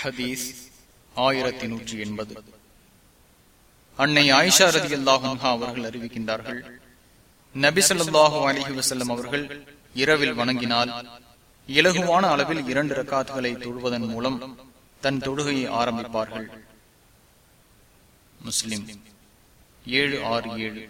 ஹதீஸ் ஆயிரத்தி நூற்றி எண்பது. அன்னை ஆயிஷா ரதி அல்லாஹா அவர்கள் அறிவிக்கின்றார்கள் நபிசல்லாஹு அலிஹி வசல்லம் அவர்கள் இரவில் வணங்கினால் இலகுவான அளவில் இரண்டு ரக்காத்துகளை தொழுவதன் மூலம் தன் தொழுகையை ஆரம்பிப்பார்கள். முஸ்லிம் ஏழு ஆறு ஏழு.